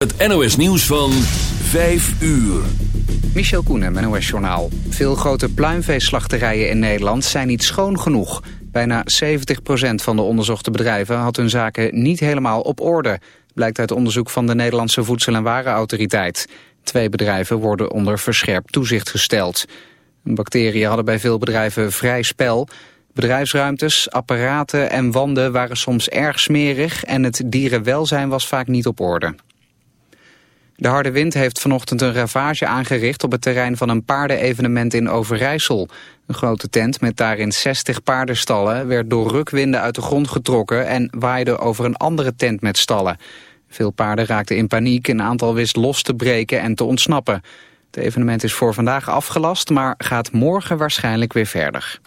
Het NOS nieuws van 5 uur. Michel Koenen, NOS Journaal. Veel grote pluimveeslachterijen in Nederland zijn niet schoon genoeg. Bijna 70% van de onderzochte bedrijven had hun zaken niet helemaal op orde. Blijkt uit onderzoek van de Nederlandse Voedsel- en Warenautoriteit. Twee bedrijven worden onder verscherpt toezicht gesteld. Bacteriën hadden bij veel bedrijven vrij spel. Bedrijfsruimtes, apparaten en wanden waren soms erg smerig... en het dierenwelzijn was vaak niet op orde. De harde wind heeft vanochtend een ravage aangericht op het terrein van een paardenevenement in Overijssel. Een grote tent met daarin 60 paardenstallen werd door rukwinden uit de grond getrokken en waaide over een andere tent met stallen. Veel paarden raakten in paniek, een aantal wist los te breken en te ontsnappen. Het evenement is voor vandaag afgelast, maar gaat morgen waarschijnlijk weer verder.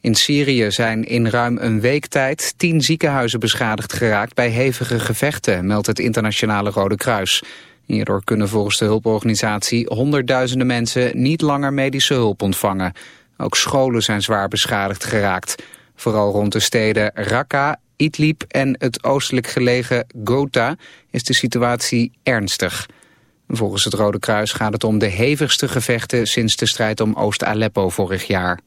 In Syrië zijn in ruim een week tijd tien ziekenhuizen beschadigd geraakt bij hevige gevechten, meldt het Internationale Rode Kruis. Hierdoor kunnen volgens de hulporganisatie honderdduizenden mensen niet langer medische hulp ontvangen. Ook scholen zijn zwaar beschadigd geraakt. Vooral rond de steden Raqqa, Idlib en het oostelijk gelegen Ghouta is de situatie ernstig. Volgens het Rode Kruis gaat het om de hevigste gevechten sinds de strijd om Oost-Aleppo vorig jaar.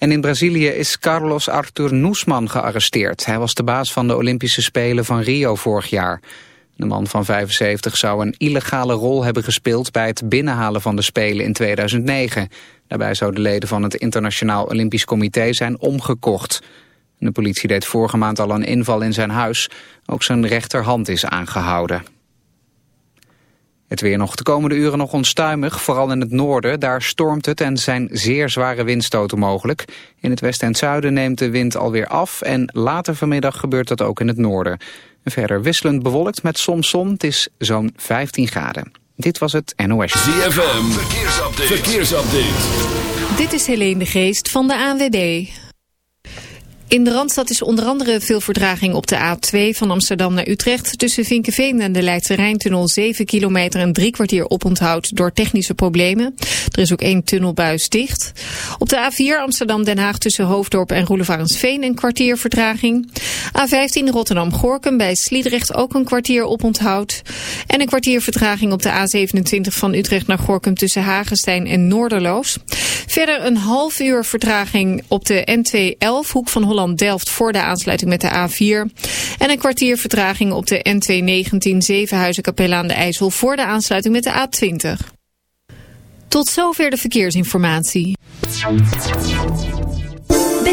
En in Brazilië is Carlos Arthur Noesman gearresteerd. Hij was de baas van de Olympische Spelen van Rio vorig jaar. De man van 75 zou een illegale rol hebben gespeeld... bij het binnenhalen van de Spelen in 2009. Daarbij zouden leden van het Internationaal Olympisch Comité zijn omgekocht. De politie deed vorige maand al een inval in zijn huis. Ook zijn rechterhand is aangehouden. Het weer nog de komende uren nog onstuimig, vooral in het noorden. Daar stormt het en zijn zeer zware windstoten mogelijk. In het westen en zuiden neemt de wind alweer af... en later vanmiddag gebeurt dat ook in het noorden. Verder wisselend bewolkt met soms zon. Het is zo'n 15 graden. Dit was het NOS. ZFM, verkeersupdate. verkeersupdate. Dit is Helene de Geest van de ANWB. In de Randstad is onder andere veel verdraging op de A2 van Amsterdam naar Utrecht. Tussen Vinkenveen en de Leidse Rijntunnel 7 kilometer en drie kwartier oponthoud door technische problemen. Er is ook één tunnelbuis dicht. Op de A4 Amsterdam-Den Haag tussen Hoofddorp en Roelevarensveen een kwartier vertraging. A15 Rotterdam-Gorkum bij Sliedrecht ook een kwartier oponthoud. En een kwartier vertraging op de A27 van Utrecht naar Gorkum tussen Hagenstein en Noorderloos. Verder een half uur vertraging op de N211 hoek van Holland Delft voor de aansluiting met de A4. En een kwartier vertraging op de N219 Zevenhuizen Capelle aan de IJssel voor de aansluiting met de A20. Tot zover de verkeersinformatie.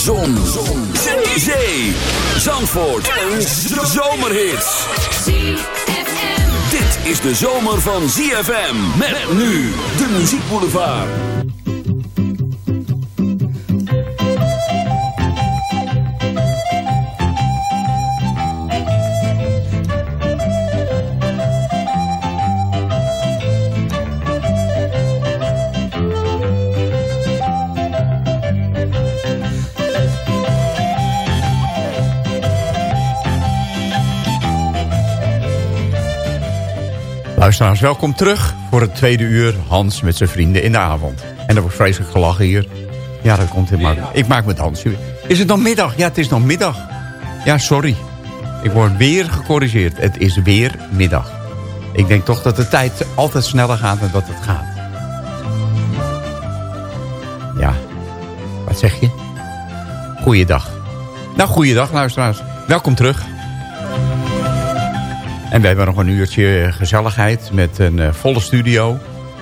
Zon. Zon. Zee. Zandvoort. Een zomerhit. Dit is de zomer van ZFM. Met nu de muziekboulevard. Luisteraars, welkom terug voor het tweede uur Hans met zijn vrienden in de avond. En er wordt vreselijk gelachen hier. Ja, dat komt helemaal. Ik maak met Hans. Is het nog middag? Ja, het is nog middag. Ja, sorry. Ik word weer gecorrigeerd. Het is weer middag. Ik denk toch dat de tijd altijd sneller gaat dan dat het gaat. Ja, wat zeg je? Goeiedag. Nou, goeiedag luisteraars. Welkom terug. En we hebben nog een uurtje gezelligheid met een uh, volle studio.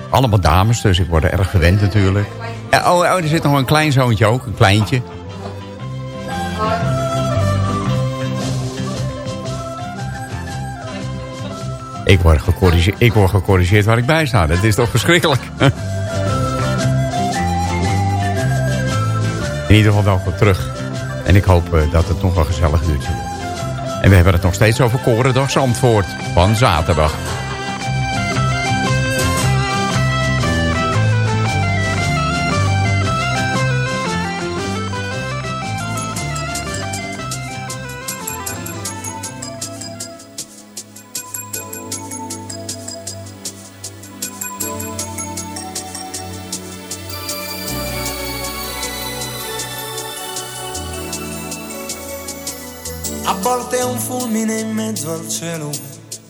Allemaal dames, dus ik word er erg gewend natuurlijk. Oh, oh, er zit nog een klein zoontje ook, een kleintje. Ik word, gecorrigeerd, ik word gecorrigeerd waar ik bij sta. Dat is toch verschrikkelijk. In ieder geval welkom terug. En ik hoop uh, dat het nog een gezellig uurtje wordt. En we hebben het nog steeds over Korendag Zandvoort van zaterdag.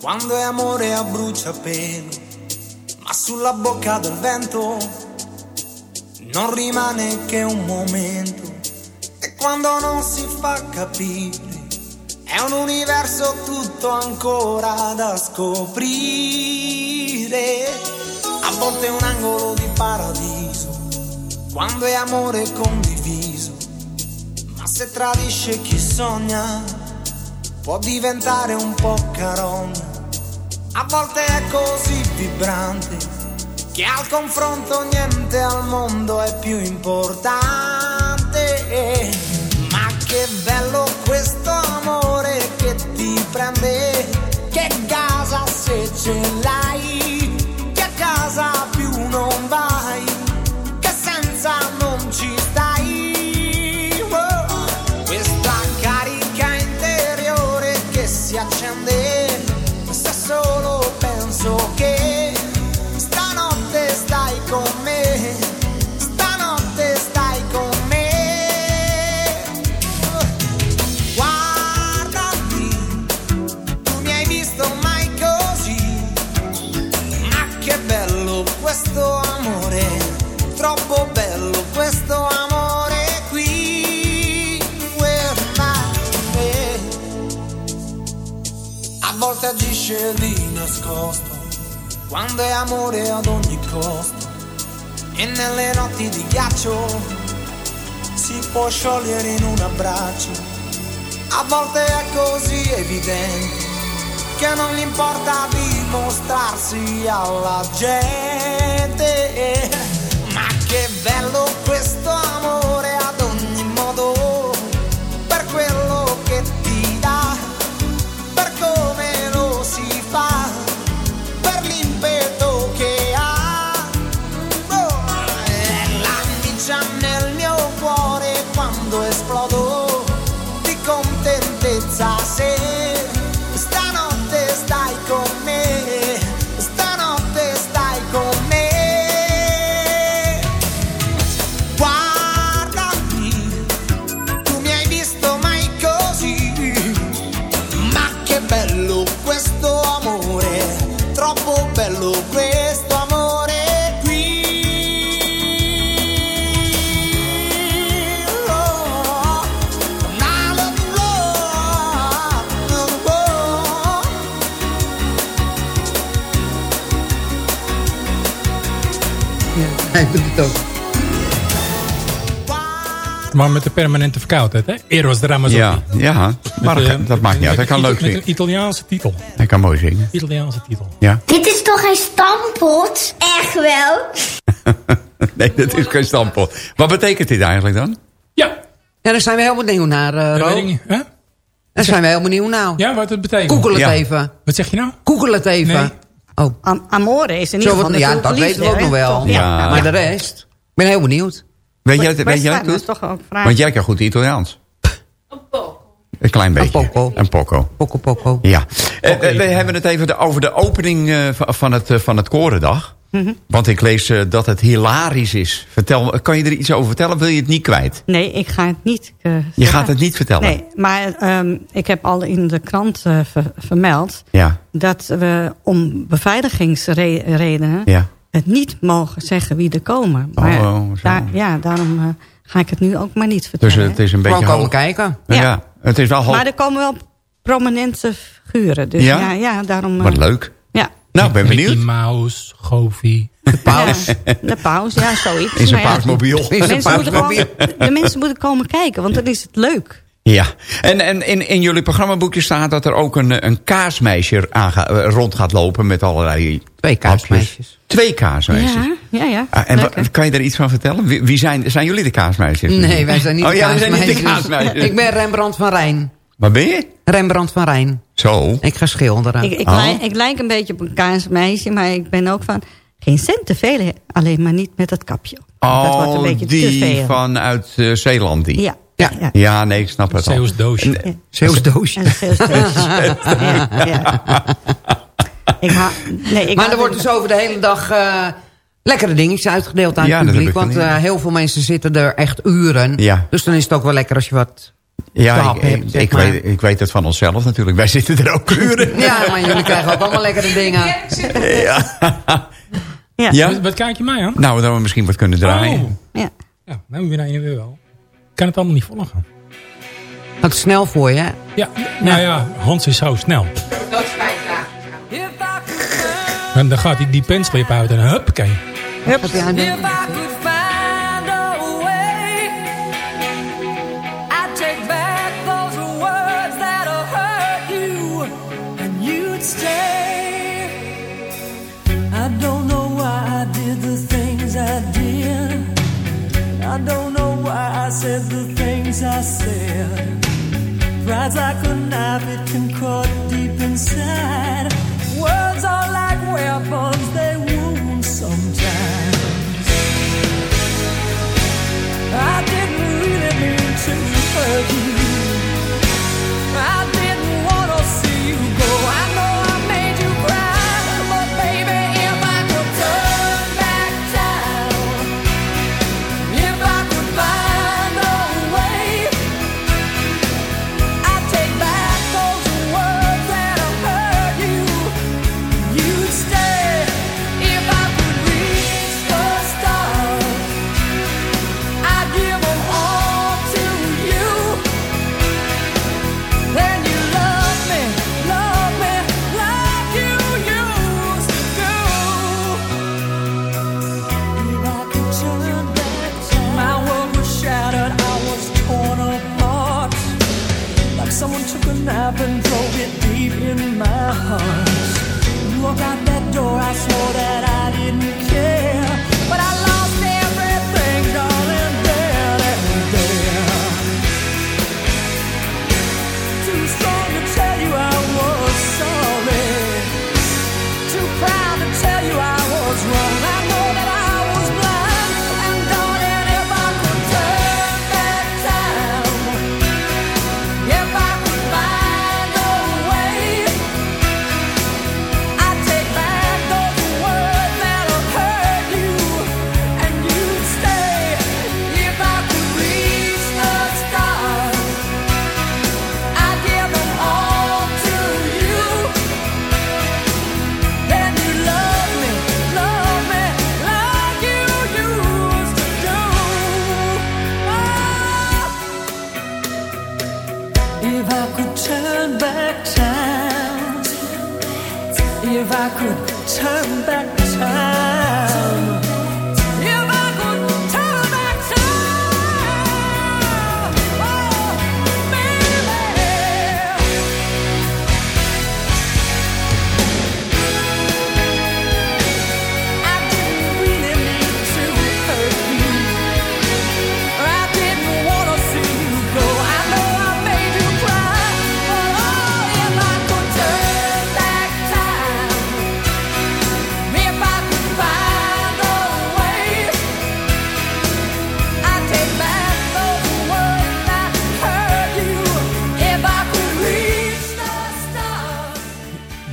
Quando è amore a bruciapelo, ma sulla bocca del vento non rimane che un momento, e quando non si fa capire, è un universo tutto ancora da scoprire, a volte è un angolo di paradiso, quando è amore condiviso, ma se tradisce chi sogna, può diventare un po' carogna. A volte è così vibrante che al confronto niente al mondo è più importante. Ma che bello questo amore che ti prende, agisce di nascosto, quando è amore ad ogni costo, e nelle notti di ghiaccio si può sciogliere in un abbraccio. A volte è così evidente che non gli importa dimostrarsi alla gente. Ma che bello questo amore bello questo amore qui. Oh, love, love, oh. oh. Eh, yeah, I took it off. Maar met de permanente verkoudheid, hè? Eros Ramazzotti. Ja, ja. maar Met, dat, dat maakt niet uit. Hij kan met- leuk Met zingen. een Italiaanse titel. Hij kan mooi zingen. Italiaanse titel. Ja. Dit is toch geen stampot? Echt wel? Nee, dat is geen standpunt. Wat betekent dit eigenlijk dan? Ja. Ja, daar zijn we heel benieuwd naar, eh Ro. Daar zijn we heel benieuwd naar. Ja, wat het betekent. Google het Ja. even. Wat zeg je nou? Google het even. Nee. Oh. Am amore is in Zo ieder geval ja, dat weten we ook nog wel. Ja. Maar de rest? Ik ben heel benieuwd. Weet jij het, weet jij dat toch ook vraag. Want jij kan goed Italiaans. Een klein beetje. poco. Een poco. Poco poco. Ja. Eh, we, we hebben het even de- over de opening eh, van- van het, eh, van het Korendag. Mhm. Want ik lees eh, dat het hilarisch is. Vertel, kan je er iets over vertellen? Wil je het niet kwijt? Nee, ik ga het niet eh, Je gaat het niet vertellen? Nee, maar ehm, ik heb al in de krant eh, ver- vermeld... Ja. dat we om beveiligingsredenen... Ja. Het niet mogen zeggen wie er komen. Maar Oh, zo. daar, ja, daarom eh, ga ik het nu ook maar niet Dus vertellen. eh, het is een beetje Gewoon komen kijken. Ja. Ja. het is wel. Maar er komen wel prominente figuren. Dus Ja? ja, ja, daarom... eh, Wat leuk. Ja. Nou, ik ben Mickey benieuwd. Mouse, Goofy. Paus. Ja, de paus, ja, zoiets. In zijn Maar ja, pausmobiel. Mensen moeten pausmobiel. gewoon- De mensen moeten komen kijken, want dan is het leuk. Ja, en, en in, in jullie programmaboekje staat dat er ook een, een kaasmeisje aanga- eh, rond gaat lopen met allerlei... Twee kaasmeisjes. hapjes. Twee kaasmeisjes. Ja, ja, ja. Ah, en Leuk, kan je daar iets van vertellen? Wie, wie zijn, zijn jullie de kaasmeisjes? Nee, wij zijn niet oh, de ja, wij zijn kaasmeisjes. niet de kaasmeisjes. Ik ben Rembrandt van Rijn. Waar ben je? Rembrandt van Rijn. Zo. Ik ga schilderen. Ik, ik, Oh. lijk, ik lijk een beetje op een kaasmeisje, maar ik ben ook van... geen cent te veel, alleen maar niet met dat kapje. dat wordt een Oh, beetje te die veel. vanuit eh, Zeeland. Die. Ja, Ja. ja. Ja, nee, ik snap het al. Zeeuws doosje. Zeeuws doosje. Maar er wordt dus over de hele dag eh, lekkere dingetjes uitgedeeld aan Ja, het publiek. Want eh, heel veel mensen zitten er echt uren. Ja. Dus dan is het ook wel lekker als je wat... Ja, ik, hebt, ik, weet, ik weet het van onszelf natuurlijk. Wij zitten er ook uren. Ja, maar jullie krijgen ook allemaal lekkere dingen. Ja. Ja? Wat, wat kijk je mij aan? Nou, dat we misschien wat kunnen draaien. Oh. Ja. Ja, nou ben je weer wel. Ik kan het allemaal niet volgen. Gaat snel voor je? Ja, nou ja, Hans is zo snel. En dan gaat hij die penslip uit en huppakee. Said the things I said. Pride's like a knife, it can cut deep inside. Words are like weapons, they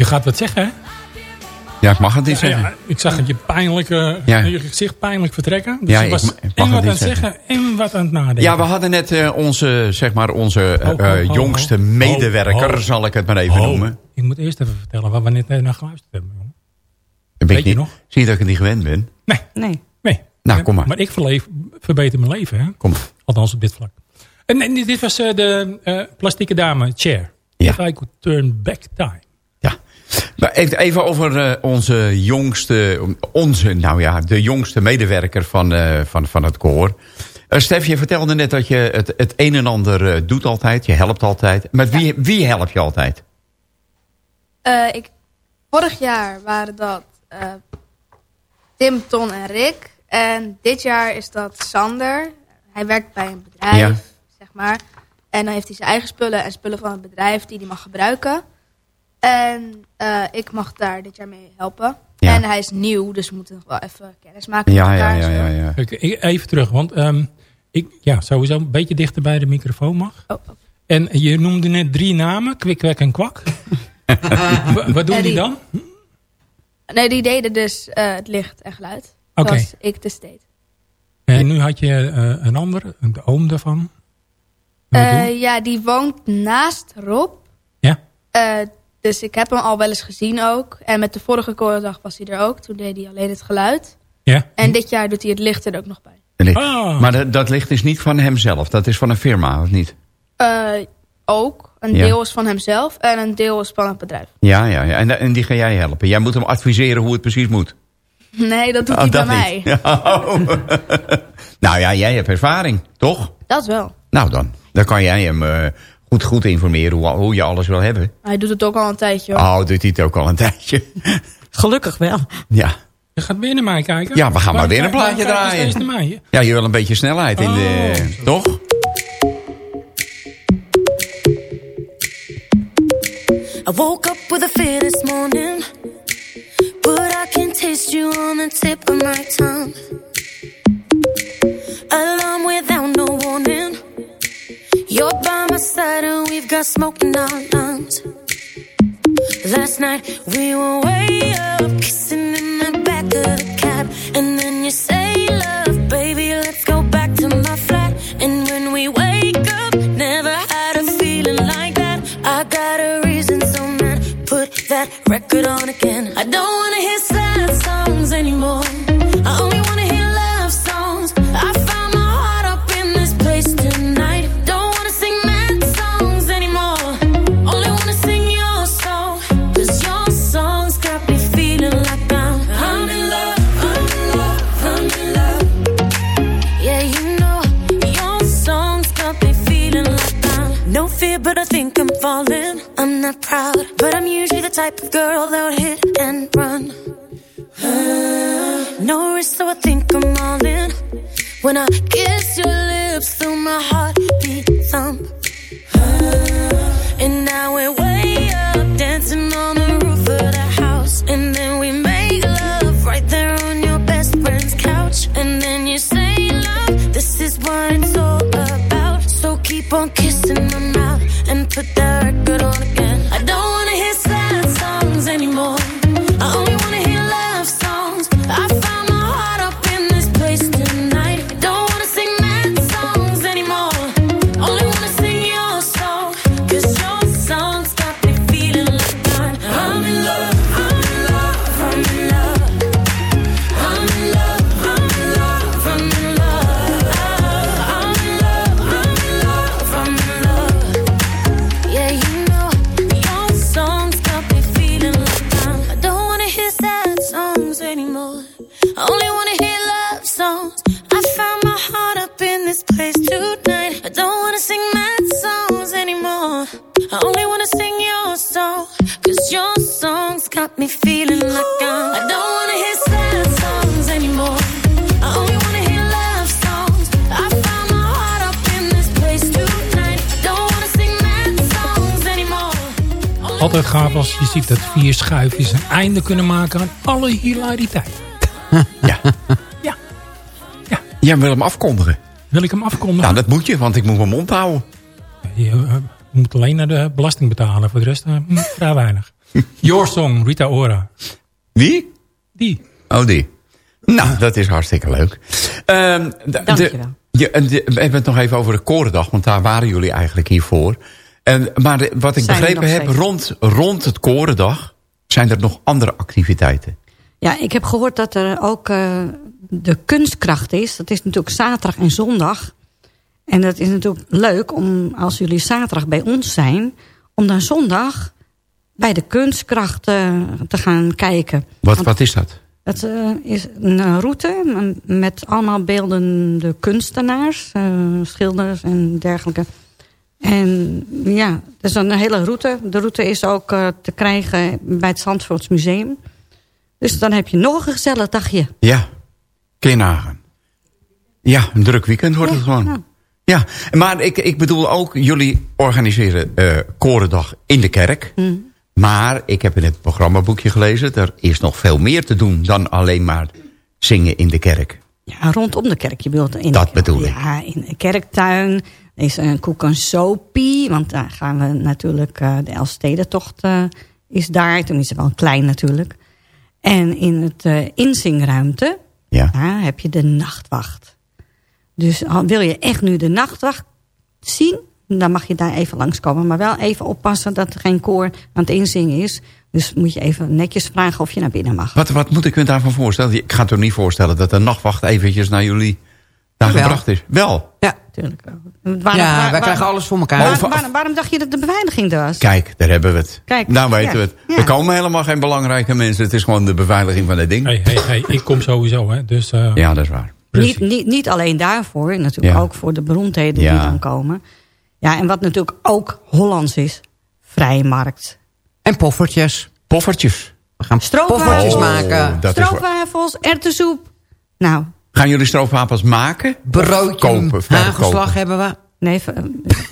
gaat wat zeggen, hè? Ja, ik mag het niet Ja, zeggen. ja, ik zag het je pijnlijk, eh, Ja. je gezicht pijnlijk vertrekken. Dus Ja, je was ik mag en het wat aan niet het zeggen en wat aan het nadenken. Ja, we hadden net eh, onze, zeg maar, onze eh, eh, jongste medewerker, zal ik het maar even Oh, noemen. Ik moet eerst even vertellen waar we net naar geluisterd hebben. jongen. Weet, Weet je niet. nog? Zie je dat ik het niet gewend ben? Nee, Nee. nee. Nou, kom maar. Maar ik verleef, verbeter mijn leven, hè? Kom. Althans op dit vlak. En, en dit was eh, de eh, plastieke dame, Chair. Ja. If I could turn back time. Maar even over eh, onze jongste, onze, nou ja, de jongste medewerker van, eh, van, van het koor. Eh Stef, je vertelde net dat je het, het een en ander doet altijd. Je helpt altijd. Maar wie, wie help je altijd? Ik, vorig jaar waren dat eh, Tim, Ton en Rick. En dit jaar is dat Sander. Hij werkt bij een bedrijf, Ja. zeg maar. En dan heeft hij zijn eigen spullen en spullen van het bedrijf die hij mag gebruiken. En eh, ik mag daar dit jaar mee helpen. Ja. En hij is nieuw, dus we moeten nog wel even kennis maken Ja, met ja, elkaar. ja, ja, ja. Even terug, want ehm, ik, ja, sowieso een beetje dichter bij de microfoon mag. Oh, En je noemde net drie namen, Kwik, Kwek en Kwak. Wa- wat doen die dan? Nee, die deden dus eh, het licht en geluid. Oké. Zoals ik dus deed. En nu had je eh, een ander, de oom daarvan. Eh, ja, die woont naast Rob. Ja. Dus ik heb hem al wel eens gezien ook. En met de vorige korendag was hij er ook. Toen deed hij alleen het geluid. Ja. En dit jaar doet hij het licht er ook nog bij. Ah. Maar dat, dat licht is niet van hemzelf. Dat is van een firma, of niet? Eh, ook. Een Ja. deel is van hemzelf en een deel is van het bedrijf. Ja, ja, ja. En, en die ga jij helpen. Jij moet hem adviseren hoe het precies moet. Nee, dat doet Oh, hij bij dat mij. niet. Oh. nou ja, jij hebt ervaring, toch? Dat wel. Nou dan, dan kan jij hem eh, goed, goed informeren hoe, hoe je alles wil hebben. Hij doet het ook al een tijdje. hoor. Oh, doet hij het ook al een tijdje. Gelukkig wel. Ja. Je gaat weer naar mij kijken? Ja, we gaan maar weer een plaatje draaien. mij? ja, je wil een beetje snelheid in de... Oh. Toch? I woke up with a fear this morning, but I can taste you on the tip of my tongue. Alarm without no warning. You're by my side and we've got smoke in our lungs. Last night we were way up, kissing in the back of the cab, and then you say, "Love, baby, let's go back to my flat." And when we wake up, never had a feeling like that. I got a reason, so man, put that record on again. I don't wanna hear sad songs anymore. I think I'm falling. I'm not proud, but I'm usually the type of girl that would hit and run. Uh, no risk, so I think I'm all in. When I kiss your lips, through my heartbeat als je ziet dat vier schuifjes een einde kunnen maken aan alle hilariteit. Jij wil hem afkondigen. Wil ik hem afkondigen? Nou, dat moet je, want ik moet mijn mond houden. Je eh, moet alleen naar de belasting betalen. Voor de rest eh, hm, vrij weinig. Your Song, Rita Ora. Wie? Die. Oh, die. Nou, dat is hartstikke leuk. Ehm, Dankjewel. je- en de- we hebben het nog even over de Korendag, want daar waren jullie eigenlijk hiervoor. En, maar de- wat ik Zijn begrepen heb, steeds. rond, rond het Korendag zijn er nog andere activiteiten. Ja, ik heb gehoord dat er ook eh, de kunstkracht is. Dat is natuurlijk zaterdag en zondag. En dat is natuurlijk leuk om, als jullie zaterdag bij ons zijn... om dan zondag bij de kunstkracht eh, te gaan kijken. Wat, Want wat is dat? Het eh, is een route met allemaal beeldende kunstenaars, schilders en dergelijke. En ja, het is een hele route. De route is ook eh, te krijgen bij het Zandvoorts Museum. Dus dan heb je nog een gezellig dagje. Ja, nagaan. Ja, een druk weekend wordt het gewoon. Ja, maar ik, ik bedoel ook, jullie organiseren eh Korendag in de kerk. Mm. Maar ik heb in het programmaboekje gelezen... er is nog veel meer te doen dan alleen maar zingen in de kerk. Ja, rondom de kerk. Je bedoelt in Dat de, bedoel ik. Ja, in de kerktuin is een koek en sopie. Want daar gaan we natuurlijk... eh, de Elfstedentocht eh is daar. Tenminste wel klein natuurlijk. En in het eh inzingruimte... Ja. daar heb je de nachtwacht. Dus wil je echt nu de nachtwacht zien... dan mag je daar even langskomen. Maar wel even oppassen dat er geen koor aan het inzingen is. Dus moet je even netjes vragen of je naar binnen mag. Wat, wat moet ik me daarvan voorstellen? Ik ga toch niet voorstellen dat de nachtwacht eventjes naar jullie daar gebracht is? Wel. Ja, Tuurlijk. ja wij krijgen alles voor elkaar. Waar- waarom, waarom dacht je dat de beveiliging er was? Kijk, daar hebben we het. Kijk, nou weten ja, we het. ja. Er komen helemaal geen belangrijke mensen. Het is gewoon de beveiliging van het ding. Hey, hey, hey, ik kom sowieso, hè. Dus, eh, Ja, dat is waar. Niet, niet, niet alleen daarvoor, natuurlijk Ja. ook voor de beroemdheden Ja. die dan komen. Ja, en wat natuurlijk ook Hollands is, vrijmarkt. En poffertjes. Poffertjes. We gaan Stroopwafels. poffertjes Oh, maken. Stroopwafels, erwtensoep. Nou, Gaan jullie stroopwafels maken? Broodje, kopen, hagelslag verkopen? hebben we. nee, ver-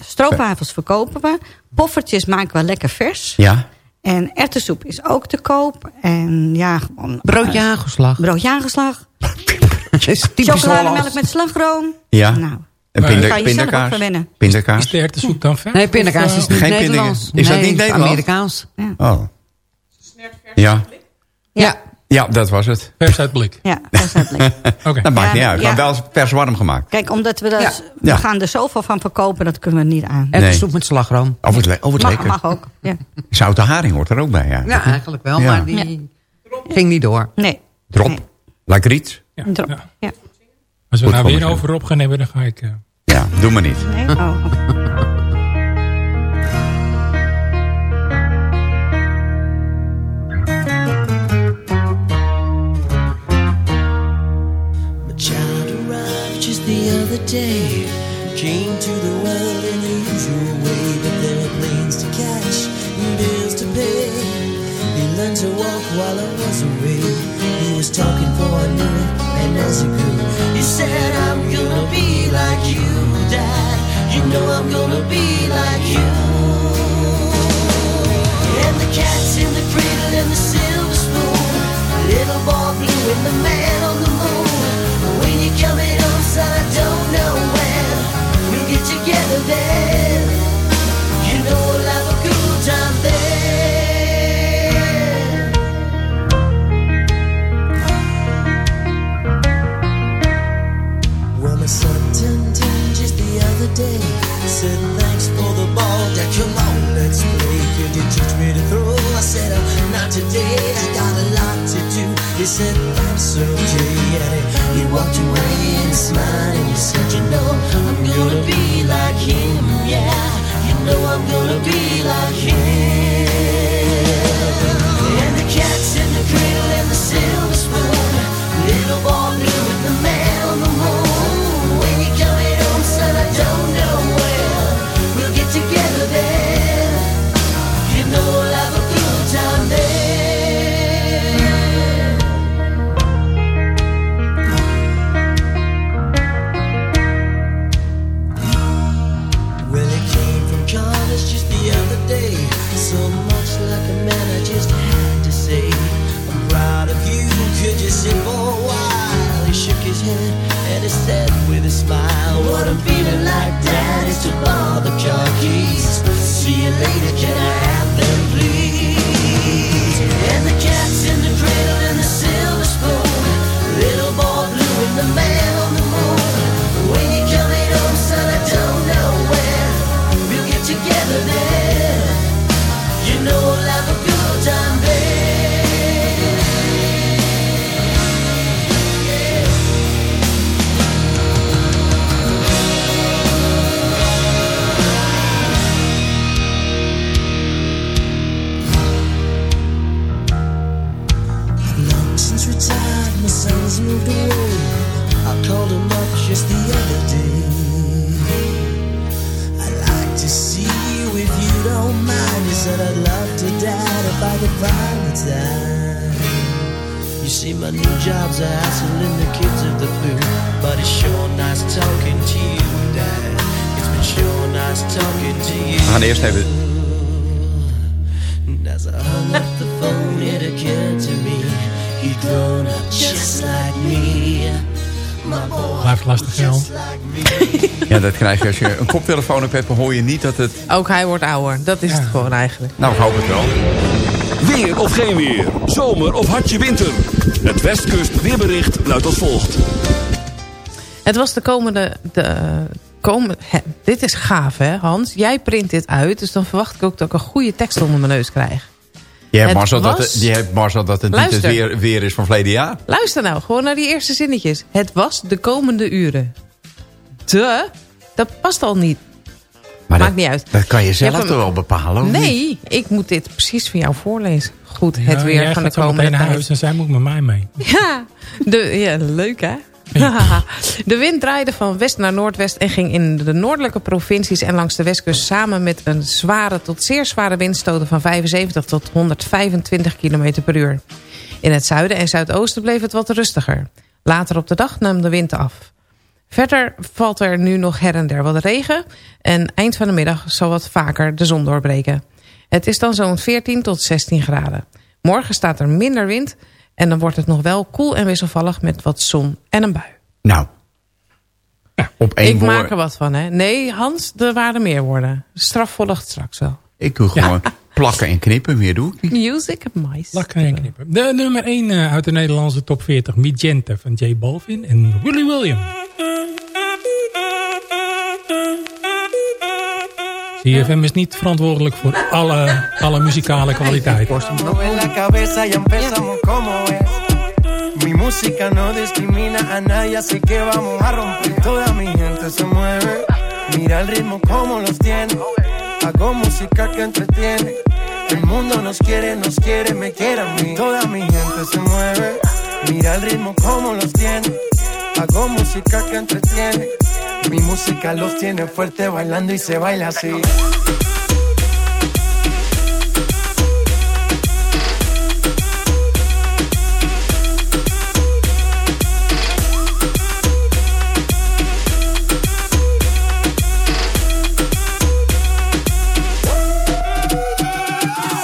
stroopwafels verkopen we. Poffertjes maken we lekker vers. Ja. En erwtensoep is ook te koop. En ja, gewoon... Broodje eh, hagelslag. broodje aangeslag. Dat is typisch Chocolademelk met slagroom. Ja. Nou, En ook pindakaas? verwennen. Pindakaas? Is de erwtensoep dan vet? Nee, pindakaas Of, is eh, niet Geen Nederlands. pindakaas. Is dat niet Nederlands? Amerikaans. Oh. Ja. Ja. Ja, dat was het. vers uit blik. Ja, het lekker. Oké. Dat maakt Ja, niet uit. ja. Maar wel vers warm gemaakt. Kijk, omdat we, dat, Ja. we Ja. gaan er zoveel van verkopen, dat kunnen we niet aan. En Nee. de soep met slagroom. Wat, le oh, wat Mag, lekker. mag ook. Ja. Zoute haring hoort er ook bij. Ja, Ja, eigenlijk wel, Ja. maar die ging niet door. Nee. Drop. Nee. Lakriet. Ja, Drop. ja. Ja. Als we Goed nou weer over Rob gaan hebben, dan ga ik... eh, Ja, doe maar niet. Nee? Oh. the other day. Came to the world in the usual way, but there were planes to catch and bills to pay. He learned to walk while I was away. He was talking for I knew it, and as he grew, he said, I'm gonna be like you, Dad. You know I'm gonna be like you. And the cat's in the cradle and the silver spoon. Little boy blue and the man on the moon. When you're coming home, I don't know when. We'll get together then. You know we'll have a good time then. My son turned ten just the other day. Said thanks for the ball. Come on, let's play. Me. My boy Blijft lastig, Jan. Ja, dat krijg je als je een koptelefoon op hebt, dan hoor je niet dat het... Ook hij wordt ouder. Dat is het gewoon eigenlijk. Nou, ik hoop het wel. Weer of geen weer. Zomer of hartje winter. Het Westkust weerbericht luidt als volgt. Het was de komende... De, komen, hè, dit is gaaf, hè Hans? Jij print dit uit, dus dan verwacht ik ook dat ik een goede tekst onder mijn neus krijg. Heeft Het Marcel, dat, was- het- die heeft Marcel dat het niet het weer, weer is van verleden jaar. Luister nou, gewoon naar die eerste zinnetjes. Het was de komende uren. De? Dat past al niet. Maar Maakt dat, niet uit. Dat kan je Je zelf hebt toch wel bepalen? niet? Nee, ik moet dit precies van jou voorlezen. Goed, het Ja, weer van de gaat zo meteen komende naar tijd. huis en zij moet met mij mee. Ja, de, ja leuk hè? de wind draaide van west naar noordwest en ging in de noordelijke provincies en langs de westkust samen met een zware tot zeer zware windstoten van 75 tot 125 km per uur. In het zuiden en zuidoosten bleef het wat rustiger. Later op de dag nam de wind af. Verder valt er nu nog her en der wat regen en eind van de middag zal wat vaker de zon doorbreken. Het is dan zo'n 14 tot 16 graden. Morgen staat er minder wind en dan wordt het nog wel koel en wisselvallig met wat zon en een bui. Nou, op één Ik woord. maak er wat van, hè? Nee, Hans, er waren meer woorden. Straf volgt straks wel. Ik doe gewoon plakken en knippen, meer doe ik niet. Music, mais. Lakken en knippen. De nummer 1 uit de Nederlandse top 40. Magenta van J Balvin en Willy William. CFM is niet verantwoordelijk voor alle, alle muzikale kwaliteit. Mi música no discrimina a nadie, así que vamos a romper. Toda mi gente se mueve. Mira el ritmo como los tiene. Hago música que entretiene. El mundo nos quiere, nos quiere, me quiere a mí. Toda mi gente se mueve. Mira el ritmo como los tiene. Hago música que entretiene. Mi música los tiene fuerte bailando y se baila así.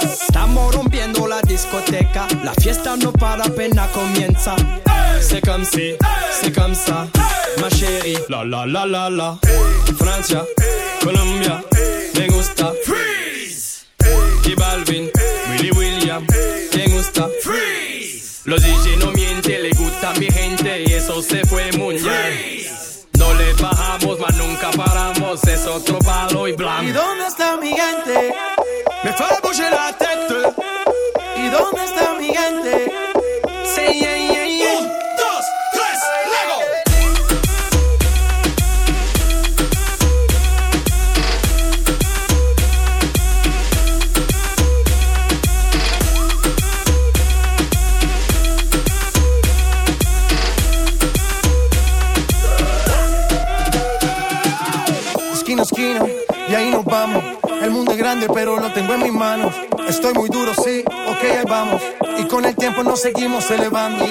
Estamos rompiendo la discoteca, la fiesta no para apenas comienza. C'est comme si, c'est comme ça, ma chérie. La la la la la. Francia, Colombia, me gusta. Freeze. J Balvin, Willy William, me gusta. Freeze. Los DJ no mienten, le gusta a mi gente y eso se fue muy bien. No le bajamos, mas nunca paramos, es otro palo y blanco. ¿Y dónde está mi gente? Esquina a esquina, y ahí nos vamos. El mundo es grande, pero lo tengo en mis manos. Estoy muy duro, sí, ok, ahí vamos. Y con el tiempo nos seguimos elevando.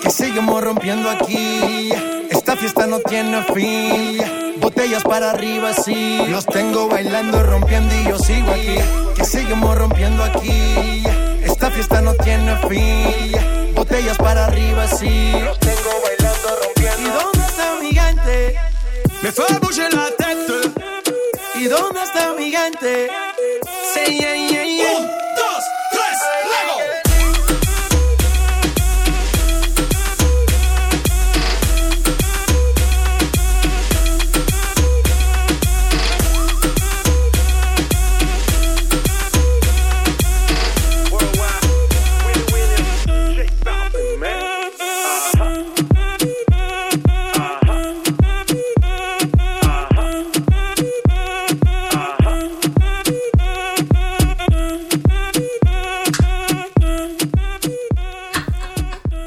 Que seguimos rompiendo aquí. Esta fiesta no tiene fin. Botellas para arriba, sí. Los tengo bailando, rompiendo y yo sigo aquí. Que seguimos rompiendo aquí. Esta fiesta no tiene fin. Botellas para arriba, sí. Los tengo bailando, rompiendo. ¿Y dónde está mi gente? Me fue a la tête. ¿Y dónde está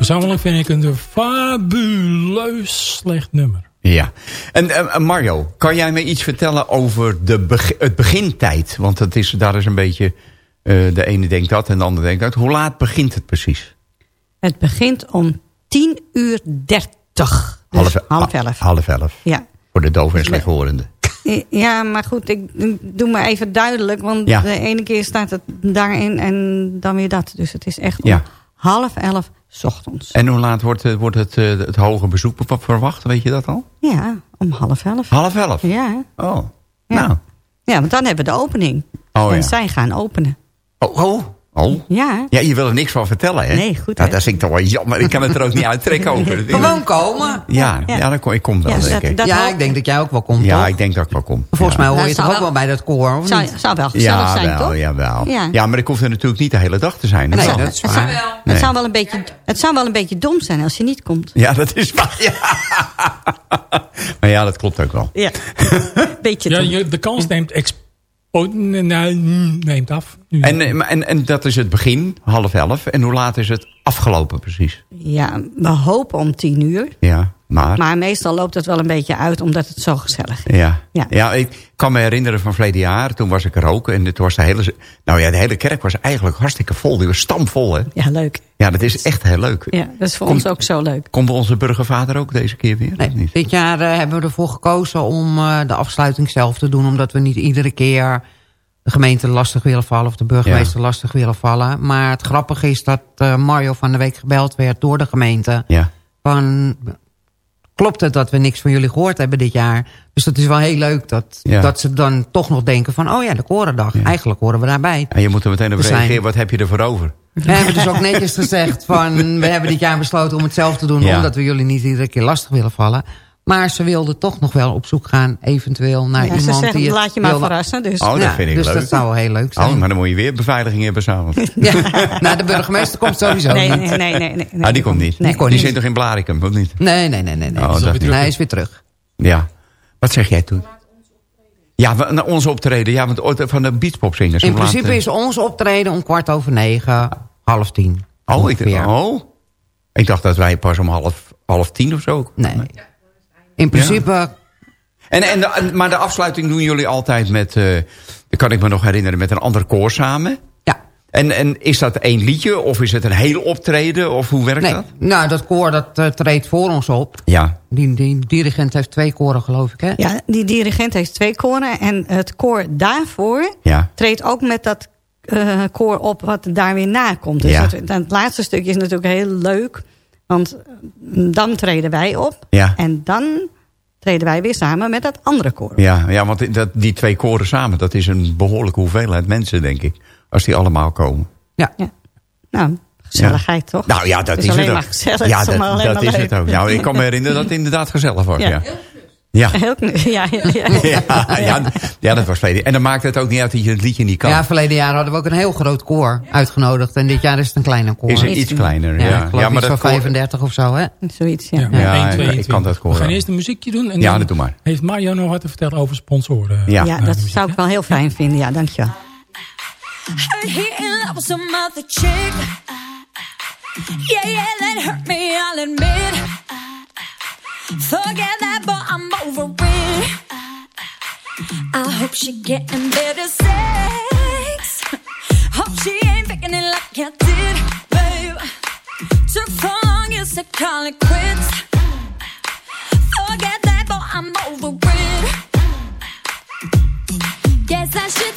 Persoonlijk vind ik het een fabuleus slecht nummer. Ja. En eh, Mario, kan jij me iets vertellen over de beg het begintijd? Want dat is, daar is een beetje... eh, de ene denkt dat en de andere denkt dat. Hoe laat begint het precies? Het begint om 10 uur 30. Dus half, half elf. Half elf. Ja. Voor de dove en slechthorenden. Ja, maar goed, ik ik doe maar even duidelijk. Want Ja. de ene keer staat het daarin en dan weer dat. Dus het is echt om Ja. Half elf ochtends. En hoe laat wordt, eh, wordt het, eh, het hoge bezoek verwacht? Weet je dat al? Ja, om half elf. Half elf? Ja. Oh. Ja. Nou. Ja, want dan hebben we de opening. Oh, ja. zij gaan openen. Oh, oh. Oh. Ja. Ja, je wil er niks van vertellen, hè? Nee, goed, Nou, dat vind ik toch wel jammer. Ik kan het er ook niet uittrekken ook. Gewoon komen. Ja, ja. dan kom, ik kom wel, Ja, denk dat- ik. dat ja, ik denk dat jij ook wel komt, ja, toch? ik denk dat ik wel kom. Volgens mij hoor Nou, je toch zou ook wel wel- bij dat koor, of Zou, niet? zou wel gezellig Ja, zijn, wel, toch? jawel. Ja. Ja. maar ik hoef er natuurlijk niet de hele dag te zijn. Nee, dat is Het waar. zou, Nee. het, zou wel een beetje, het zou wel een beetje dom zijn als je niet komt. Ja, dat is waar. Ja. maar ja, dat klopt ook wel. Ja, beetje Ja, je, de kans neemt, expo nou, neemt af. Nu. En, en, en dat is het begin, half elf. En hoe laat is het afgelopen precies? Ja, we hopen om tien uur. Ja, maar... Maar meestal loopt het wel een beetje uit, omdat het zo gezellig is. Ja. Ja. Ja. ik kan me herinneren van verleden jaar. Toen was ik er ook. En het was de hele, nou ja, de hele kerk was eigenlijk hartstikke vol. Die was stamvol, hè? Ja, leuk. Ja, dat is echt heel leuk. Ja, dat is voor Komt- ons ook zo leuk. Komt onze burgervader ook deze keer weer? Nee, niet? dit jaar eh, hebben we ervoor gekozen om eh, de afsluiting zelf te doen. Omdat we niet iedere keer de gemeente lastig willen vallen... of de burgemeester lastig willen vallen. Maar het grappige is dat eh, Mario van de week gebeld werd door de gemeente. Ja. Van, klopt het dat we niks van jullie gehoord hebben dit jaar? Dus dat is wel heel leuk dat, Ja. dat ze dan toch nog denken van... oh ja, de korendag, eigenlijk horen we daarbij. En je moet er meteen op reageren. Wat heb je ervoor over? We hebben dus ook netjes gezegd van... we hebben dit jaar besloten om het zelf te doen... Ja. omdat we jullie niet iedere keer lastig willen vallen. Maar ze wilden toch nog wel op zoek gaan... eventueel naar Ja, ze iemand zeggen, die... het laat je maar wilde- verrassen. Dus. Oh, dat Ja, vind ik dus leuk. dat zou wel heel leuk zijn. Oh, maar dan moet je weer beveiliging hebben s'avonds. Ja, nou, de burgemeester komt sowieso nee, niet. nee, nee, nee, nee. Ah, die komt niet. Nee. Die komt Die niet. zit toch in Blarikum, of niet? Nee, nee, nee, nee. nee. Oh, Is dat alweer niet. Nee, hij is weer terug. Ja. Wat zeg jij toen? Ja, we- naar onze optreden. Ja, want ooit van de beachpopzingers. In laat, principe is ons optreden om kwart over negen, half tien. Oh ik, oh, ik dacht dat wij pas om half, half tien of zo. Nee. In principe, En, en, de- maar de afsluiting doen jullie altijd met, eh dat kan ik me nog herinneren, met een ander koor samen. ja. En, en is dat één liedje of is het een heel optreden of hoe werkt Nee, dat? nou, dat koor dat eh, treedt voor ons op. Ja, Die, die dirigent heeft twee koren, geloof ik, hè? Ja, die dirigent heeft twee koren. En het koor daarvoor ja, treedt ook met dat eh, koor op wat daar weer na komt. Dus Ja. dat, dat laatste stukje is natuurlijk heel leuk. Want eh, dan treden wij op. ja. En dan treden wij weer samen met dat andere koor. Ja, ja want dat, die twee koren samen, dat is een behoorlijke hoeveelheid mensen, denk ik. Als die allemaal komen. Ja. Nou, gezelligheid toch? Nou ja, dat Het is, is alleen het maar ook. gezellig, Ja, dat, is het ook. Nou, ik kan me herinneren dat het inderdaad gezellig was. Ja, Ja. Ja. Ja. Heel ja, ja, ja. Ja, ja, ja, dat was verleden. En dan maakt het ook niet uit dat je het liedje niet kan. Ja, verleden jaar hadden we ook een heel groot koor uitgenodigd. En dit jaar is het een kleiner koor. is het iets kleiner. Ja, Ja, ik geloof ja maar iets dat van koor- 35 of zo, hè? Zoiets, ja. Ja, Ja, 1, ik 22. kan dat koor We gaan eerst een muziekje doen. En Ja, dan dat doe maar. Heeft Mario nog wat te vertellen over sponsoren? Ja. Ja, dat zou ik wel heel fijn vinden. Ja, dankjewel. Heard he in love with some other chick. Yeah, yeah, that hurt me, I'll admit. Forget that, but I'm over it. I hope she getting better sex. Hope she ain't picking it like I did, babe. Took so long, you said call it quits. Forget that, but I'm over it. Guess I should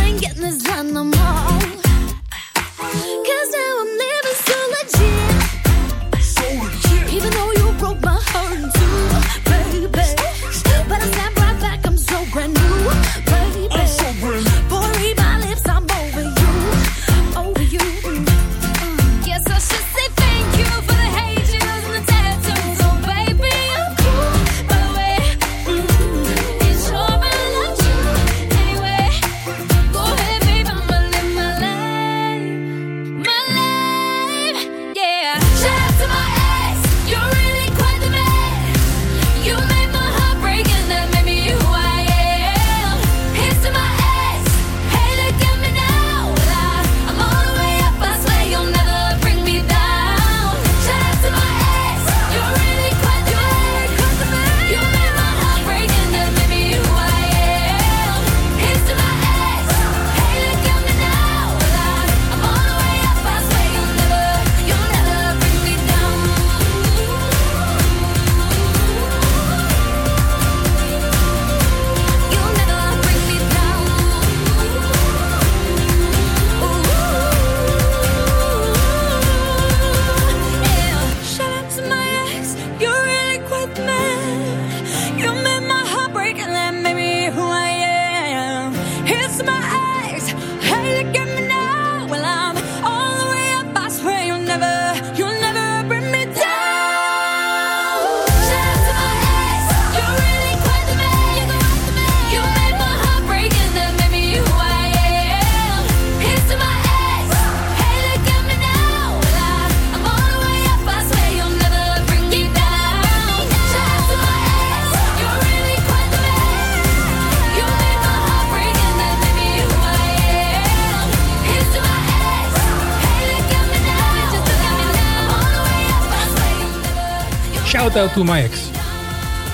Shout out to my ex.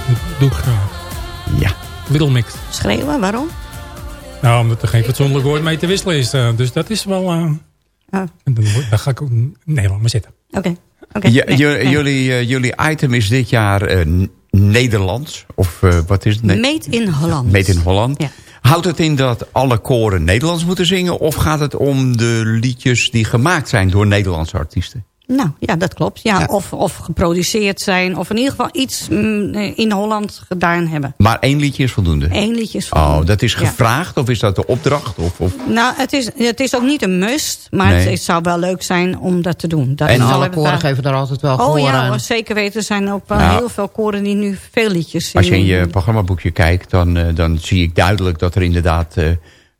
Dat doe ik graag. Ja. Little Mix. Schreeuwen, waarom? Nou, omdat er geen fatsoenlijk woord mee te wisselen is. eh, dus dat is wel... eh Oh. en dan, ga ik ook... Nee, laat maar zitten. Oké. Ja, Nee, nee. jullie, eh, jullie item is dit jaar eh, Nederlands. Of eh, wat is het? Nee. Made in Holland. Made in Holland. Ja. Houdt het in dat alle koren Nederlands moeten zingen? Of gaat het om de liedjes die gemaakt zijn door Nederlandse artiesten? Nou, ja, dat klopt. Ja, Of, of geproduceerd zijn. Of in ieder geval iets mm, in Holland gedaan hebben. Maar één liedje is voldoende? Eén liedje is Oh, dat is Ja. gevraagd of is dat de opdracht? Of, of? Nou, het is, het is ook niet een must. Maar Nee. het zou wel leuk zijn om dat te doen. Dat En alle koren geven er altijd wel Oh gehoor ja, aan. hoor, zeker weten. Er zijn ook wel Nou, heel veel koren die nu veel liedjes Als je in zingen. je programmaboekje kijkt, dan, eh, dan zie ik duidelijk dat er inderdaad... eh,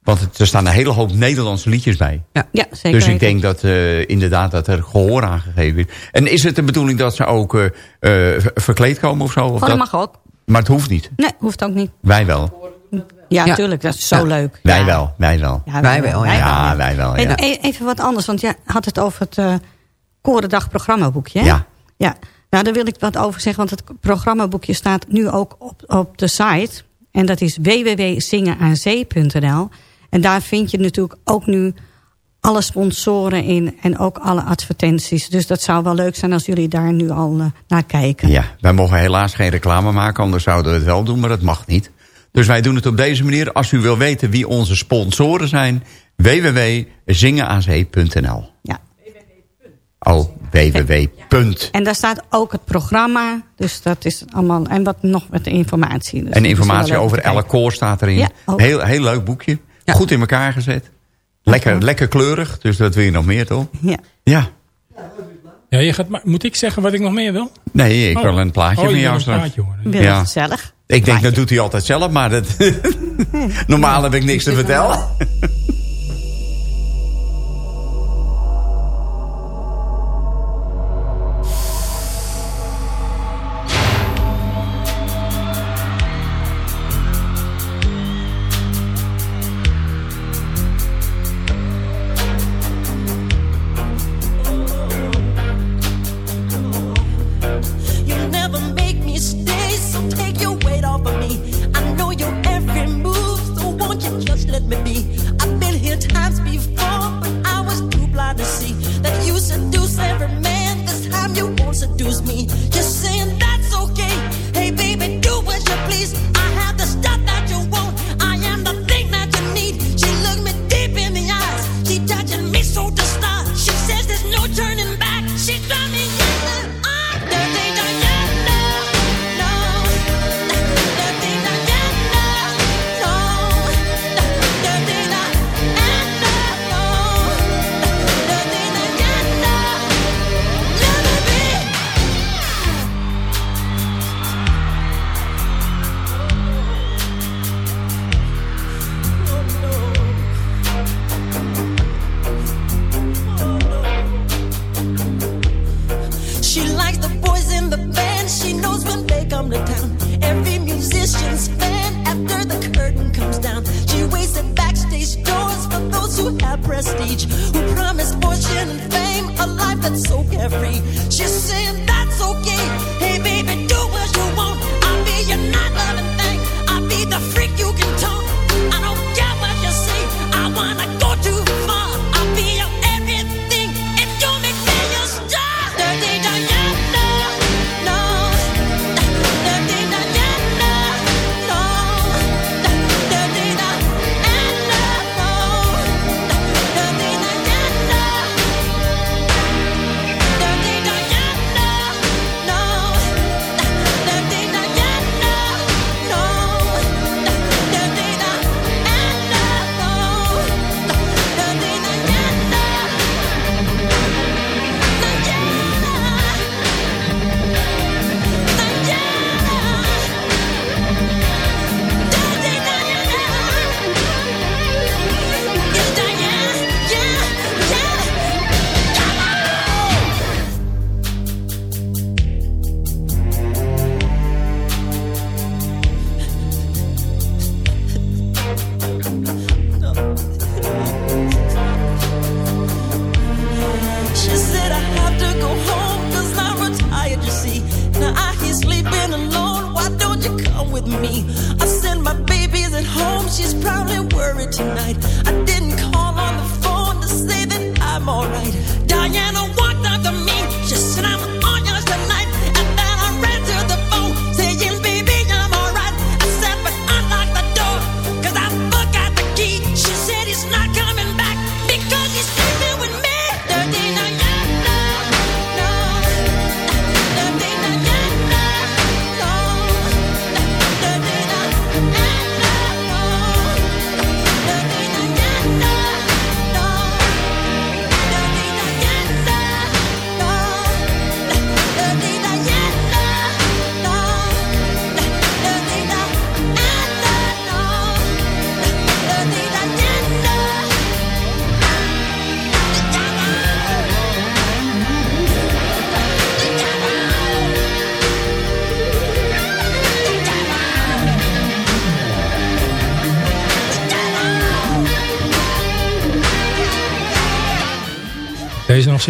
want er staan een hele hoop Nederlandse liedjes bij. Ja, zeker dus ik denk dat eh, inderdaad dat er gehoor aan gegeven is. En is het de bedoeling dat ze ook eh, eh, ver- verkleed komen of zo? Of Oh, dat mag ook. Maar het hoeft niet. Nee, hoeft ook niet. Wij wel. Ja, Ja. tuurlijk. Dat is zo Ja. leuk. Wij wel. Wij wel. Ja, Wij wel, ja. Ja, wij wel. Hey, Ja. e- Even wat anders, want jij had het over het eh Korendag programmaboekje. hè? Ja. ja. Nou, daar wil ik wat over zeggen, want het programmaboekje staat nu ook op, op de site. En dat is www.zingenaanzee.nl. En daar vind je natuurlijk ook nu alle sponsoren in en ook alle advertenties. Dus dat zou wel leuk zijn als jullie daar nu al eh, naar kijken. Ja, wij mogen helaas geen reclame maken, anders zouden we het wel doen, maar dat mag niet. Dus wij doen het op deze manier. Als u wil weten wie onze sponsoren zijn, www.zingenaanzee.nl Ja. Oh, www. punt. En daar staat ook het programma. Dus dat is allemaal. En wat nog met de informatie. Dus En informatie over elk koor staat erin. Ja, heel, heel leuk boekje. Goed in elkaar gezet. Lekker, lekker kleurig, dus dat wil je nog meer toch? Ja. Ja. Ja, je gaat, moet ik zeggen wat ik nog meer wil? Nee, ik Oh. wil een plaatje Oh, van jou een straks. Wil je gezellig? Ik denk, dat doet hij altijd zelf, maar dat... normaal heb ik niks te vertellen. Me? I said my baby's at home, she's probably worried tonight. I didn't call on the phone to say that I'm alright. Diana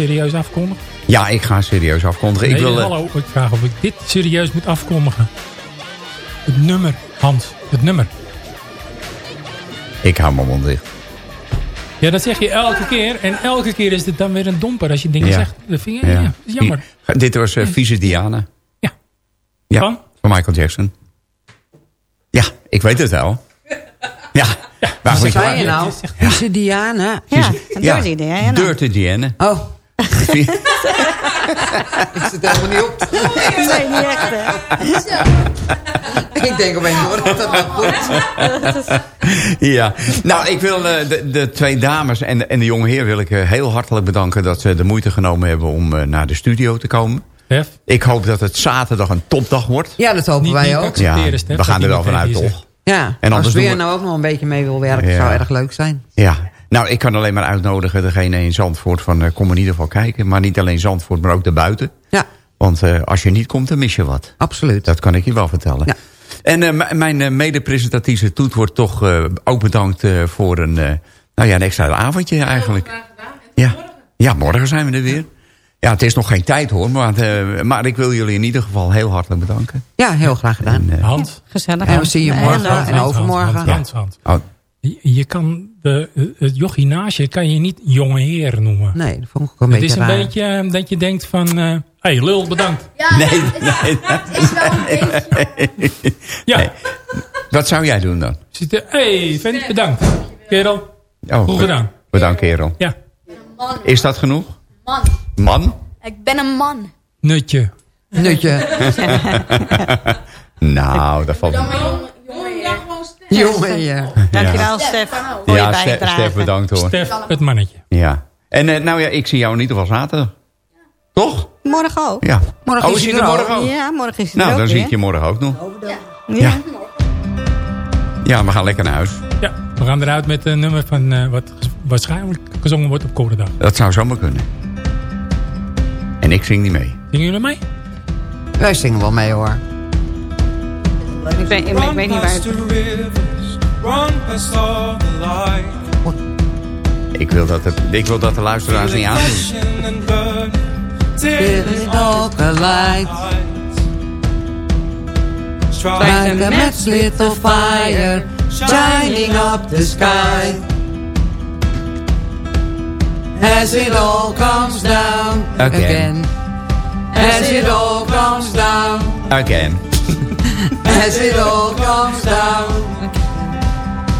serieus afkondigen? Ja, ik ga serieus afkondigen. Nee, ik wil, eh, hallo, ik vraag of ik dit serieus moet afkondigen. Het nummer, Hans. Het nummer. ik hou mijn mond dicht. Ja, dat zeg je elke keer. En elke keer is het dan weer een domper als je dingen Ja. zegt. Dat vind je, ja. Ja. dat is jammer. Dit was uh, Vieze Diana. Ja. Ja, Van? van Michael Jackson. Ja, ik weet het wel. Ja, Wat goed, zei je nou? Vieze Diana. Ja, Ja, Dirty Diana. Dirty Diana. Oh. Ik zit helemaal niet op. Nee, niet echt, hè. Ik denk opeens, hoor, dat dat wel goed. ja, nou, ik wil eh, de, de twee dames en, de- en de jonge heer wil ik eh, heel hartelijk bedanken... dat ze de moeite genomen hebben om eh, naar de studio te komen. Stef? Ik hoop dat het zaterdag een topdag wordt. Ja, dat hopen Niet- wij niet ook. Ja, we gaan er wel vanuit, toch? Ja, En als weer we- nou ook nog een beetje mee wil werken, Ja. zou erg leuk zijn. Ja, nou, ik kan alleen maar uitnodigen degene in Zandvoort van... eh, kom in ieder geval kijken, maar niet alleen Zandvoort, maar ook daarbuiten. Ja, Want eh, als je niet komt, dan mis je wat. absoluut. Dat kan ik je wel vertellen. Ja. En eh, mijn uh, mede-presentatieve toet wordt toch eh, ook bedankt eh, voor een, eh, nou ja, een extra avondje eigenlijk. Ja. ja, morgen zijn we er weer. Ja, het is nog geen tijd hoor, maar, eh, maar ik wil jullie in ieder geval heel hartelijk bedanken. Ja, heel graag gedaan. En, Hans. Gezellig. En we zien je morgen En, en overmorgen. Hans, Hans, Hans. oh, Je, je kan het jochie naast je kan je niet jonge heer noemen. Nee, dat vond ik ook een het beetje is een raar. beetje eh, dat je denkt van... Hé, hey, lul, bedankt. Ja, Nee, ja, nee, het is wel een beetje... Ja, Nee. Wat zou jij doen dan? zitten. Hé, hey, vent, bedankt. Kerel, Oh, goed gedaan. Bedankt kerel. Ja, Man, Is dat genoeg? man. Man? Ik ben een man. nutje. Nutje. Nou, dat valt niet. Jongen, ja. Dankjewel, Stef, voor Ja. Stef, bedankt hoor. Stef, het mannetje. Ja. En eh, nou ja, ik zie jou in ieder geval zaterdag. Toch? Morgen ook. Ja. Morgen oh, is zie hij je er er morgen ook? Ja, morgen is het Nou, er ook dan zie ik je morgen ook nog. Ja. Ja. Ja, we gaan lekker naar huis. Ja, we gaan eruit met een nummer van eh, wat waarschijnlijk gezongen wordt op Korendag. Dat zou zomaar kunnen. En ik zing niet mee. Zingen jullie mee? Wij zingen wel mee hoor. Ik weet, ik weet niet waar het... The. Ik wil dat, het, ik wil dat de luisteraars niet the light. Strike a match little fire, shining up the sky. As it all comes down Again. again. As it all comes down. Again. As it all comes down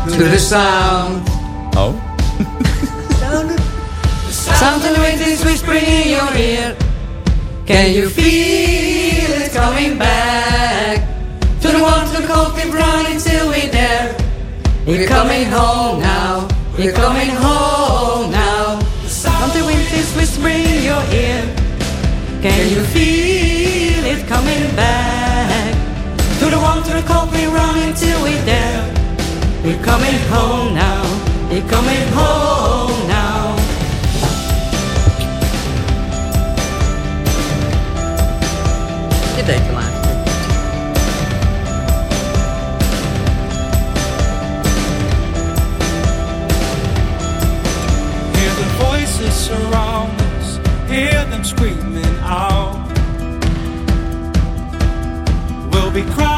to the sound. Oh. Sound of the wind is whispering in your ear. Can you feel it coming back? To the one to the cold, keep running till we're there. We're coming home now. We're coming home now. The sound of the wind is whispering in your ear. Can you feel it coming back? To the one to the cold, we're running till we're there. We're coming home now. We're coming home now. Je deed te. Hear the voices surround us, hear them screaming out. We'll be crying for mercy,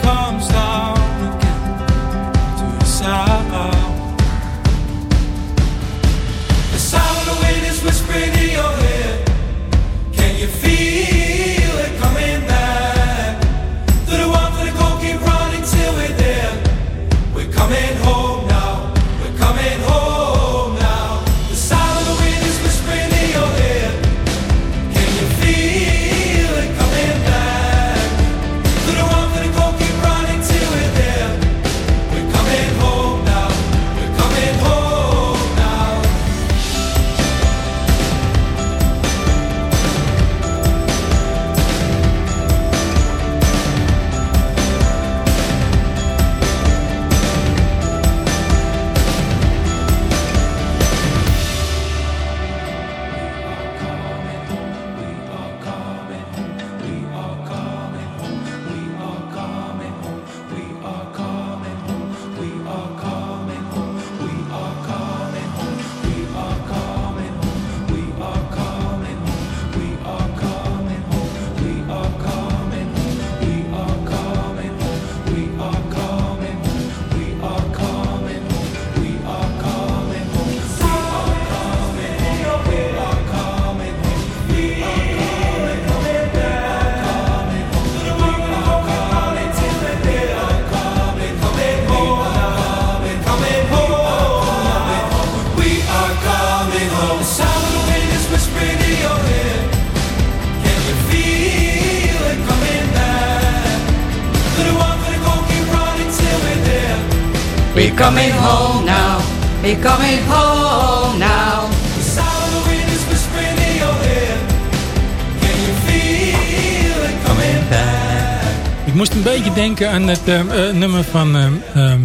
denken aan het eh, eh, nummer van ehm, ehm,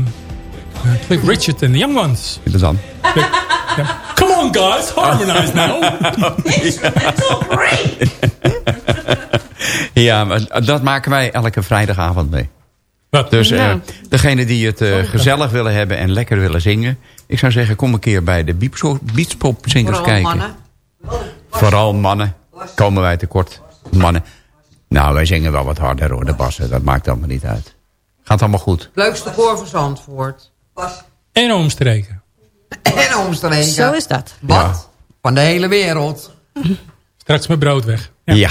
eh, Cliff Richard en The Young Ones. Interessant. Ja. Come on guys, harmonize now. Ja, maar dat maken wij elke vrijdagavond mee. Dus eh, Nou. degene die het gezellig willen hebben en lekker willen zingen... ik zou zeggen, kom een keer bij de Beachpop- Beachpop-zingers Vooral kijken. mannen. Vooral mannen. Komen wij tekort. Mannen. Nou, wij zingen wel wat harder hoor, de bassen. Dat maakt allemaal niet uit. Gaat allemaal goed. Leukste koor van Zandvoort. En omstreken. En omstreken. Zo is dat. Wat? Van de hele wereld. Straks mijn brood weg. Ja.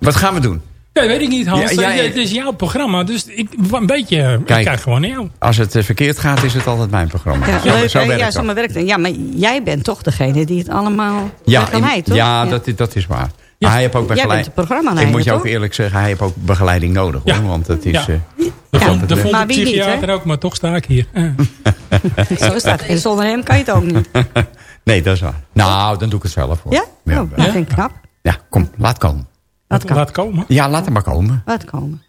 Wat gaan we doen? Ja, weet ik niet Hans. Ja, ja, Het is jouw programma, dus ik, een beetje, eh, ik Kijk. kijk gewoon naar jou. Als het eh, verkeerd gaat, is het altijd mijn programma. Ja, Zo- werkt ja, zo maar werkt het. Ja, maar jij bent toch degene die het allemaal Ja, toch? ja, Dat, is- dat is waar. Maar hij heeft ook Jij bent begeleiding. Ik moet je ook eerlijk zeggen, hij heeft ook begeleiding nodig. Hoor, want het is... Ja. eh, Dat vond, dat dat vond de wie niet, psychiater ook, maar toch sta ik hier. Zo is dat. En zonder hem kan je het ook niet. nee, dat is waar. Nou, dan doe ik het zelf hoor. Ja? Ja, Oh, dat vind ik knap. ja kom, laat komen. Dat kan. Laat komen. Ja, laat hem maar komen. Laat komen.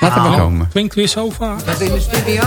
Laat hem maar Nou, komen. Klinkt weer zo vaak. Dat in de studio.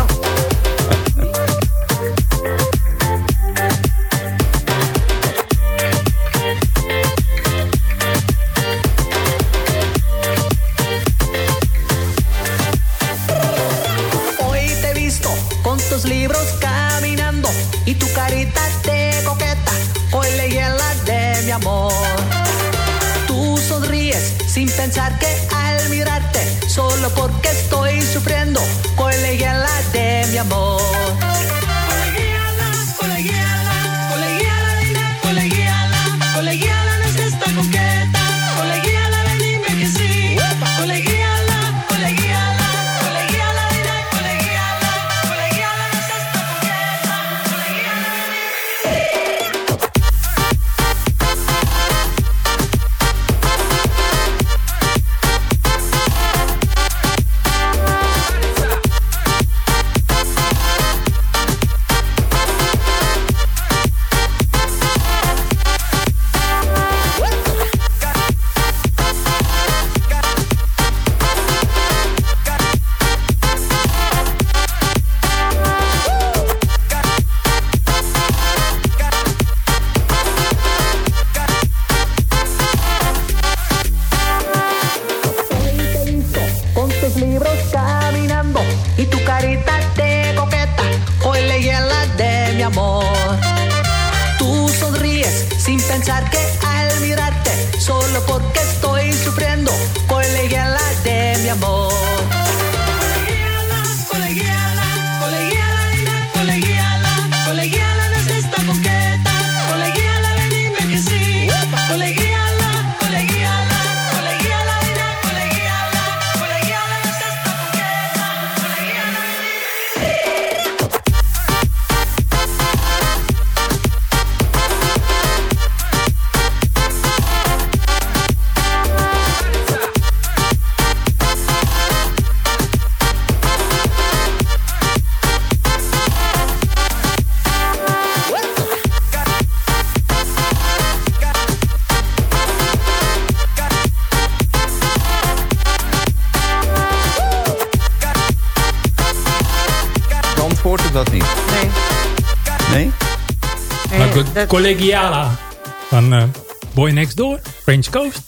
Solo porque estoy sufriendo, colegiala de mi amor. Zandvoort of dat niet? Nee. Nee? Maar goed, Collegiala van eh, Boy Next Door, French Coast.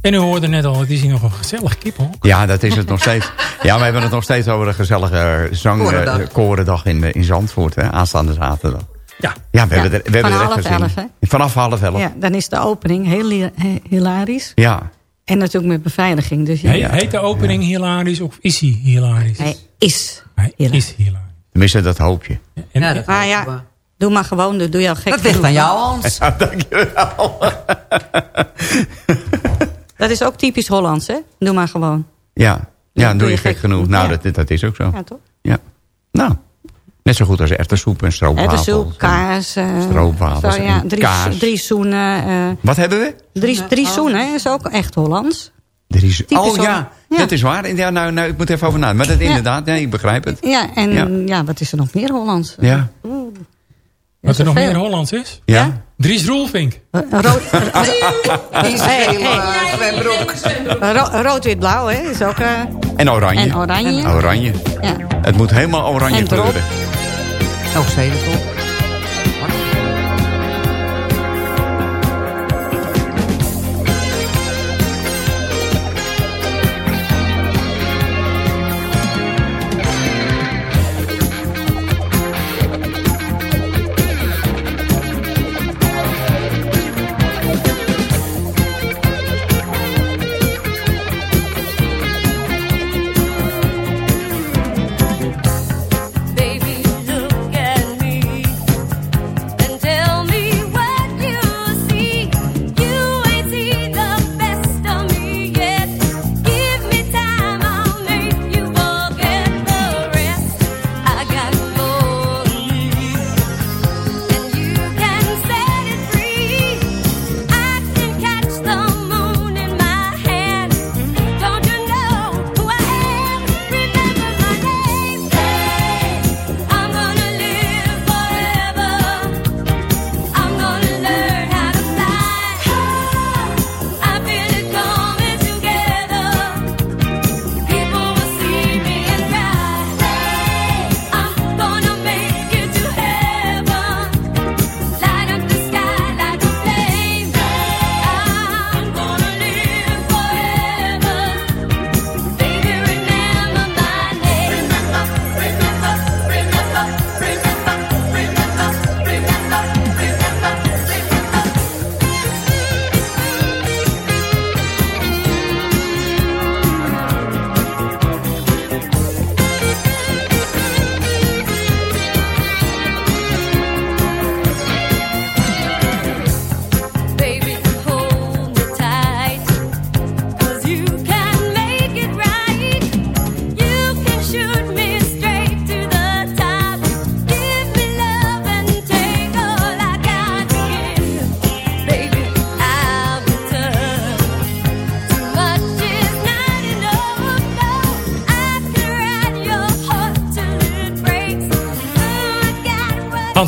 En u hoorde net al, het is hier nog een gezellig kiphok. Ja, dat is het nog steeds. Ja, we hebben het nog steeds over een gezellige Korendag. zangkorendag in, eh, in Zandvoort. Hè, aanstaande zaterdag. Ja, ja we hebben er, we hebben er echt half gezien. elf? Vanaf half elf. Ja, Ja. dan is de opening heel hi- hi- hilarisch. En natuurlijk met beveiliging. Dus ja. He- Heet de opening hilarisch of is hij hilarisch? Hij is Hij is hilarisch. Tenminste, dat hoop je. En, dat maar ja, doe maar gewoon, dat doe je al gek Dat ligt aan jou. Hans. Ja, dankjewel. Dat is ook typisch Hollands, hè? Doe maar gewoon. Ja, ja doe je gek genoeg. Nou, Ja. dat, dat is ook zo. Ja, toch? Ja. Nou, net zo goed als erwtensoep en stroopwafels. Erwtensoep, kaas. eh, Stroopwafels zo, ja, en drie, kaas. drie zoenen. eh, Wat hebben we? drie, drie zoenen is ook echt Hollands. Er is, oh ja, dat is waar. Ja, nou, nou, ik moet even over na. Maar dat inderdaad, nee, ik begrijp het. Ja, en Ja. ja. wat is er nog meer Hollands? Ja. Wat er nog meer Hollands is? Ja? Dries Roelvink. Rood, Die Hey, rood-wit-blauw, hè? Is ook, eh, En oranje. En oranje. Oranje. ja. Het moet helemaal oranje En erop. kleuren. Nog steden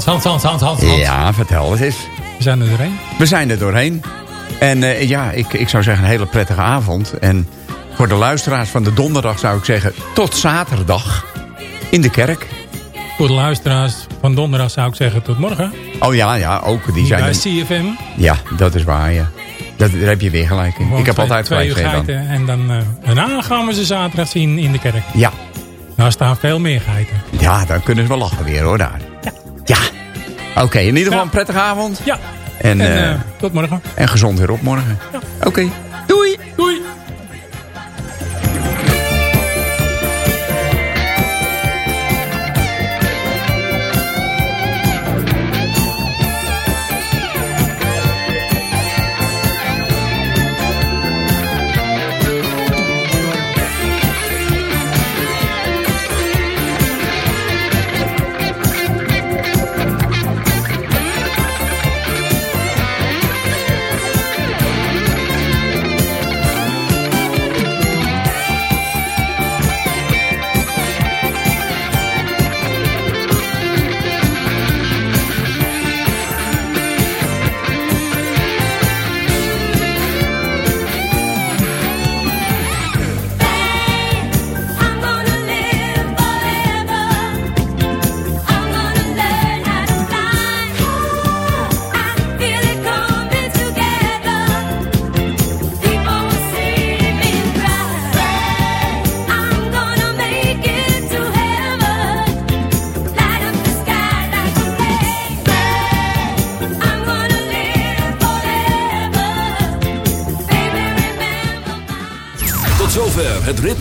Hans, Hans, Hans, Hans, Hans. Ja, vertel het eens. We zijn er doorheen. We zijn er doorheen. En eh, ja, ik, ik zou zeggen een hele prettige avond. En voor de luisteraars van de donderdag zou ik zeggen... tot zaterdag in de kerk. Voor de luisteraars van donderdag zou ik zeggen tot morgen. Oh ja, ja, ook. Die zijn Bij CFM. Ja, dat is waar, ja. Dat, daar heb je weer gelijk in. Ik heb altijd twee gelijk uur geiten. En dan, eh, daarna gaan we ze zaterdag zien in de kerk. Ja. Daar staan veel meer geiten. Ja, dan kunnen ze wel lachen weer hoor, daar. Oké, in ieder geval een prettige avond. Ja. En, En, eh, eh, tot morgen. en gezond weer op morgen. Oké.